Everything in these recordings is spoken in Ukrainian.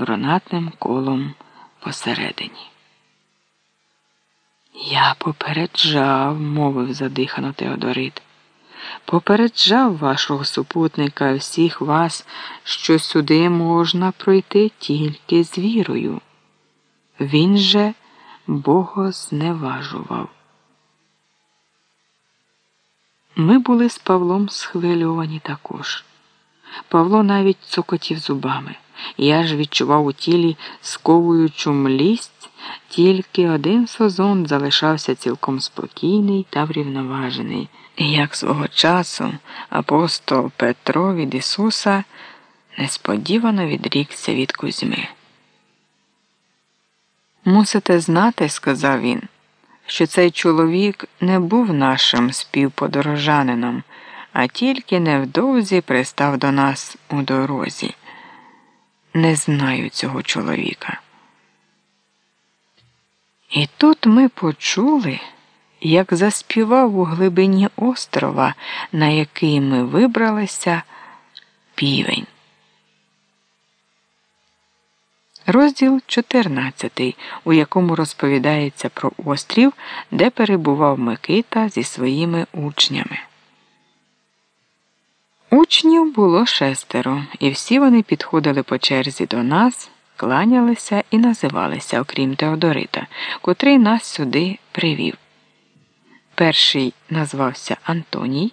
бронатним колом посередині. Я попереджав, мовив задихано Теодорит. Попереджав вашого супутника і всіх вас, що сюди можна пройти тільки з вірою. Він же богозневажував. Ми були з Павлом схвильовані також. Павло навіть цокотів зубами. Я ж відчував у тілі сковуючу млість, тільки один созон залишався цілком спокійний та врівноважений, як свого часу апостол Петро від Ісуса несподівано відрікся від Кузьми. Мусите знати, сказав він, що цей чоловік не був нашим співподорожанином, а тільки невдовзі пристав до нас у дорозі. Не знаю цього чоловіка. І тут ми почули, як заспівав у глибині острова, на який ми вибралися, півень. Розділ 14, у якому розповідається про острів, де перебував Микита зі своїми учнями. Учнів було шестеро, і всі вони підходили по черзі до нас, кланялися і називалися, окрім Теодорита, котрий нас сюди привів. Перший назвався Антоній,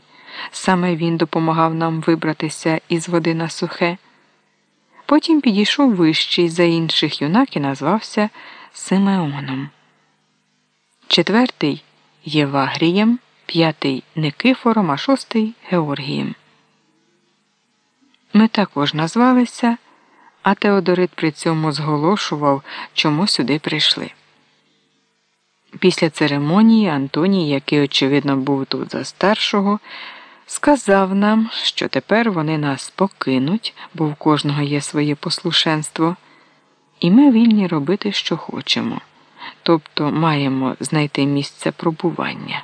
саме він допомагав нам вибратися із води на сухе. Потім підійшов вищий за інших юнак і назвався Симеоном. Четвертий Євагрієм, п'ятий Никифором, а шостий Георгієм. Ми також назвалися, а Теодорит при цьому зголошував, чому сюди прийшли. Після церемонії Антоній, який, очевидно, був тут за старшого, сказав нам, що тепер вони нас покинуть, бо в кожного є своє послушенство, і ми вільні робити, що хочемо, тобто маємо знайти місце пробування.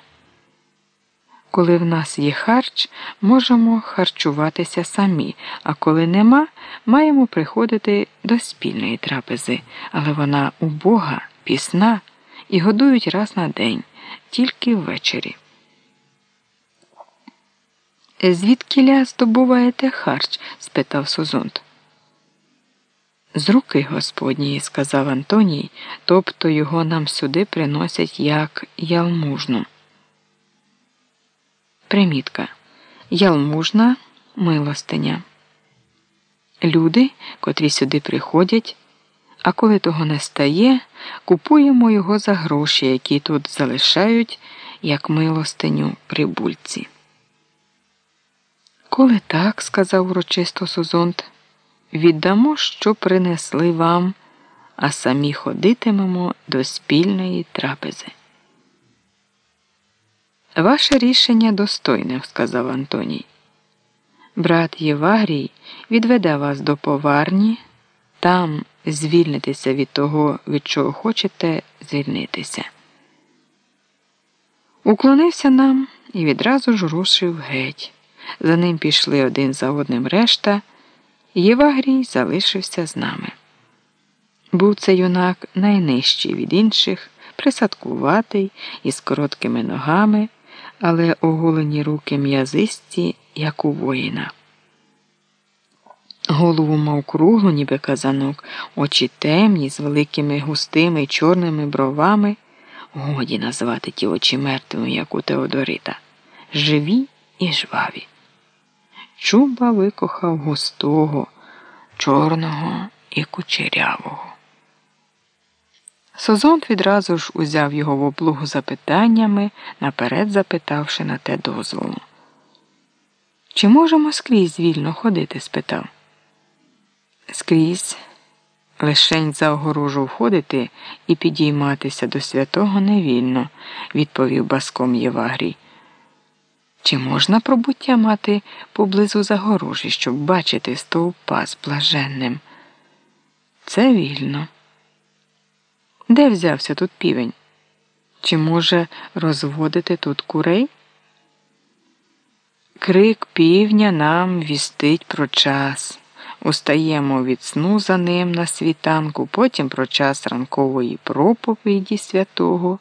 Коли в нас є харч, можемо харчуватися самі, а коли нема, маємо приходити до спільної трапези, але вона убога, пісна і годують раз на день, тільки ввечері. Звідкіля здобуваєте харч? спитав Сузунт. З руки Господньої, сказав Антоній, тобто його нам сюди приносять як ялмужну. Примітка. Ялмужна милостиня. Люди, котрі сюди приходять, а коли того не стає, купуємо його за гроші, які тут залишають, як милостиню прибульці. Коли так, сказав урочисто Сузонт, віддамо, що принесли вам, а самі ходитимемо до спільної трапези. Ваше рішення достойне, сказав Антоній. Брат Євагрій відведе вас до поварні, там звільнитеся від того, від чого хочете звільнитися. Уклонився нам і відразу ж рушив геть. За ним пішли один за одним решта, Євагрій залишився з нами. Був це юнак найнижчий від інших, присадкуватий із короткими ногами але оголені руки м'язисті, як у воїна. Голову мав круглу, ніби казанок, очі темні, з великими густими чорними бровами. Годі назвати ті очі мертвими, як у Теодорита, живі і жваві. Чуба викохав густого, чорного і кучерявого. Созонт відразу ж узяв його в облугу запитаннями, наперед запитавши на те дозволу. Чи можемо скрізь вільно ходити? спитав. Скрізь лишень за огорожу входити і підійматися до святого невільно, відповів баском Євагрій. Чи можна пробуття мати поблизу загорожі, щоб бачити стовпа з блаженним? Це вільно. Де взявся тут півень? Чи може розводити тут курей? Крик півня нам вістить про час. устаємо від сну за ним на світанку, потім про час ранкової проповіді святого.